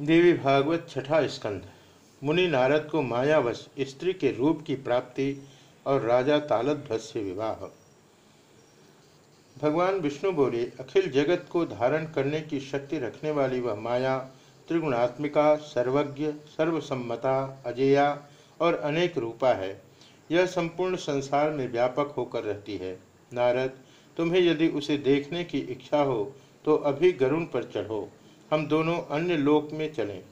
देवी भागवत छठा स्कंध मुनि नारद को मायावश स्त्री के रूप की प्राप्ति और राजा तालध्वज से विवाह। भगवान विष्णु बोले, अखिल जगत को धारण करने की शक्ति रखने वाली वह माया, त्रिगुणात्मिका, सर्वज्ञ, सर्वसम्मता, अजेया और अनेक रूपा है। यह संपूर्ण संसार में व्यापक होकर रहती है। नारद, तुम्हें यदि उसे देखने की इच्छा हो तो अभी गरुण पर चढ़ो। हम दोनों अन्य लोक में चलें।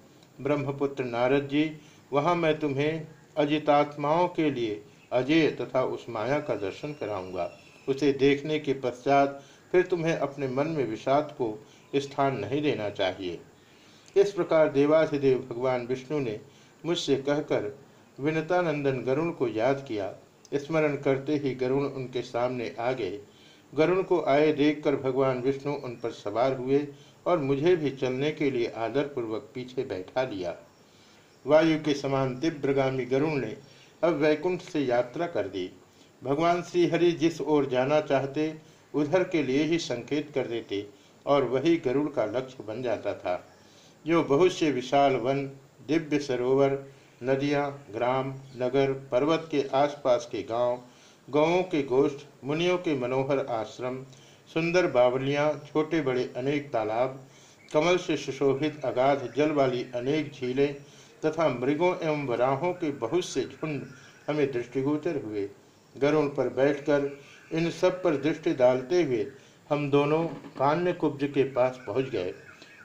ब्रह्मपुत्र नारद जी, वहाँ मैं तुम्हें अजितात्माओं के लिए अजय तथा उस माया का दर्शन कराऊँगा। उसे देखने के पश्चात फिर तुम्हें अपने मन में विषाद को स्थान नहीं देना चाहिए। इस प्रकार देवाधिदेव भगवान विष्णु ने मुझसे कहकर विनतानंदन गरुण को याद किया। स्मरण करते ही गरुण उनके सामने आ गए। गरुण को आए देखकर भगवान विष्णु उन पर सवार हुए और मुझे भी चलने के लिए आदर पूर्वक पीछे बैठा लिया वायु के समान तीव्रगामी गरुण ने अब वैकुंठ से यात्रा कर दी। भगवान श्रीहरि जिस ओर जाना चाहते, उधर के लिए ही संकेत कर देते और वही गरुड़ का लक्ष्य बन जाता था। जो बहुत से विशाल वन, दिव्य सरोवर, नदियाँ, ग्राम, नगर, पर्वत के आसपास के गाँव गाँवों के गोष्ठ, मुनियों के मनोहर आश्रम सुंदर बावलियाँ, छोटे बड़े अनेक तालाब, कमल से सुशोभित अगाध जल वाली अनेक झीलें तथा मृगों एवं वराहों के बहुत से झुंड हमें दृष्टिगोचर हुए। गरुण पर बैठकर इन सब पर दृष्टि डालते हुए हम दोनों कान्य कुब्ज के पास पहुँच गए।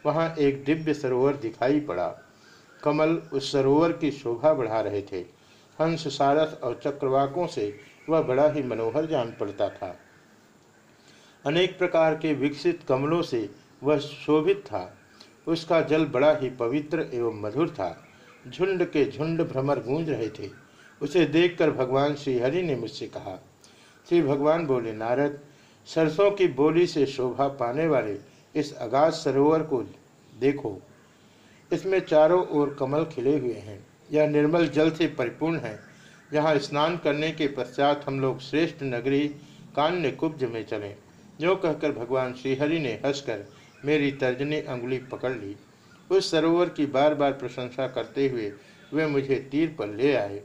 वहाँ एक दिव्य सरोवर दिखाई पड़ा। कमल उस सरोवर की शोभा बढ़ा रहे थे। हंस, सारस और चक्रवाकों से वह बड़ा ही मनोहर जान पड़ता था। अनेक प्रकार के विकसित कमलों से वह शोभित था। उसका जल बड़ा ही पवित्र एवं मधुर था। झुंड के झुंड भ्रमर गूंज रहे थे। उसे देखकर भगवान श्री हरि ने मुझसे कहा, श्री भगवान बोले, नारद, सरसों की बोली से शोभा पाने वाले इस अगाध सरोवर को देखो। इसमें चारों ओर कमल खिले हुए हैं। यह निर्मल जल से परिपूर्ण है। यहाँ स्नान करने के पश्चात हम लोग श्रेष्ठ नगरी कान्य कुब्ज में चलें। जो कहकर भगवान श्रीहरि ने हंसकर मेरी तर्जनी अंगुली पकड़ ली, उस सरोवर की बार बार प्रशंसा करते हुए वे मुझे तीर पर ले आए।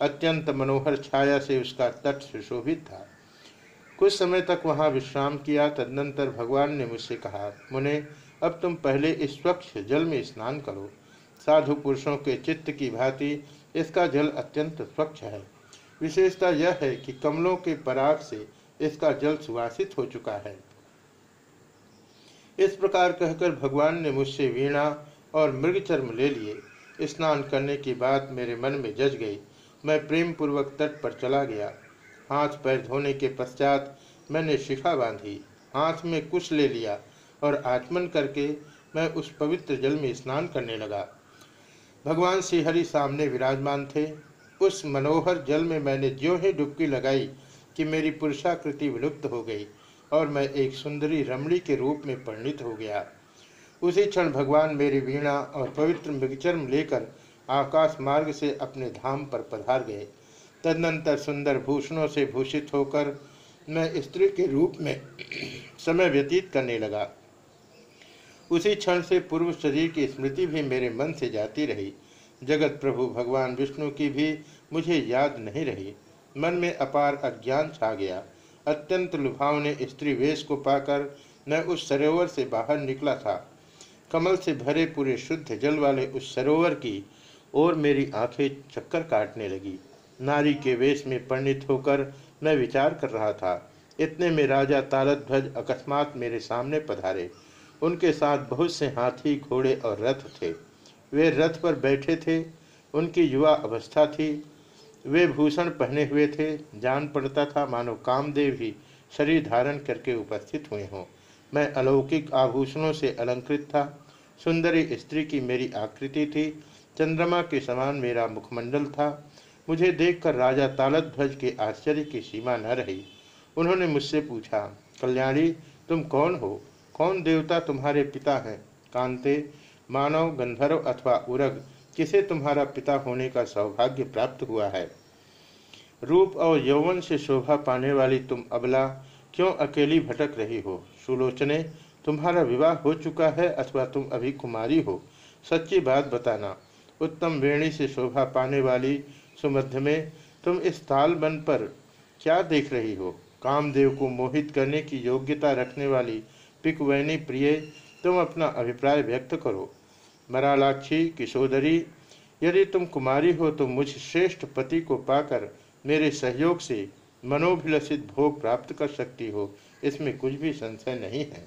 अत्यंत मनोहर छाया से उसका तट सुशोभित था। कुछ समय तक वहाँ विश्राम किया, तदनंतर भगवान ने मुझसे कहा, मुने, अब तुम पहले इस स्वच्छ जल में स्नान करो। साधु पुरुषों के चित्त की भांति इसका जल अत्यंत स्वच्छ है। विशेषता यह है कि कमलों के पराग से इसका जल सुवासित हो चुका है। इस प्रकार कहकर भगवान ने मुझसे वीणा और मृग चर्म ले लिए। स्नान करने की बात मेरे मन में जज गई। मैं प्रेम पूर्वक तट पर चला गया। हाथ पैर धोने के पश्चात मैंने शिखा बांधी। हाथ में कुछ ले लिया और आचमन करके मैं उस पवित्र जल में स्नान करने लगा। भगवान श्रीहरि सामने विराजमान थे। उस मनोहर जल में मैंने ज्यों ही डुबकी लगाई कि मेरी पुरुषाकृति विलुप्त हो गई और मैं एक सुंदरी रमणी के रूप में परिणित हो गया। उसी क्षण भगवान मेरी वीणा और पवित्र मृगचर्म लेकर आकाश मार्ग से अपने धाम पर पधार गए। तदनंतर सुंदर भूषणों से भूषित होकर मैं स्त्री के रूप में समय व्यतीत करने लगा। उसी क्षण से पूर्व शरीर की स्मृति भी मेरे मन से जाती रही। जगत प्रभु भगवान विष्णु की भी मुझे याद नहीं रही। मन में अपार अज्ञान छा गया। अत्यंत लुभावने स्त्री वेश को पाकर मैं उस सरोवर से बाहर निकला था। कमल से भरे पूरे शुद्ध जल वाले उस सरोवर की और मेरी आँखें चक्कर काटने लगी। नारी के वेश में परिणित होकर मैं विचार कर रहा था, इतने में राजा तालध्वज अकस्मात मेरे सामने पधारे। उनके साथ बहुत से हाथी, घोड़े और रथ थे। वे रथ पर बैठे थे, उनकी युवा अवस्था थी वे भूषण पहने हुए थे, जान पड़ता था मानो कामदेव ही शरीर धारण करके उपस्थित हुए हों। मैं अलौकिक आभूषणों से अलंकृत था। सुंदरी स्त्री की मेरी आकृति थी। चंद्रमा के समान मेरा मुखमंडल था। मुझे देखकर राजा तालध्वज के आश्चर्य की सीमा न रही। उन्होंने मुझसे पूछा, कल्याणी, तुम कौन हो? कौन देवता तुम्हारे पिता हैं? कांते, मानव, गंधर्व अथवा उरग किसे तुम्हारा पिता होने का सौभाग्य प्राप्त हुआ है? रूप और यौवन से शोभा पाने वाली तुम अबला, क्यों अकेली भटक रही हो? सुलोचने, तुम्हारा विवाह हो चुका है अथवा तुम अभी कुमारी हो? सच्ची बात बताना, उत्तम वेणी से शोभा पाने वाली सुमध्य में तुम इस ताल बन पर क्या देख रही हो? कामदेव को मोहित करने की योग्यता रखने वाली पिकवैनी प्रिय, तुम अपना अभिप्राय व्यक्त करो। मरालाक्षी किशोदरी, यदि तुम कुमारी हो तो मुझ श्रेष्ठ पति को पाकर मेरे सहयोग से मनोभिलषित भोग प्राप्त कर सकती हो। इसमें कुछ भी संशय नहीं है।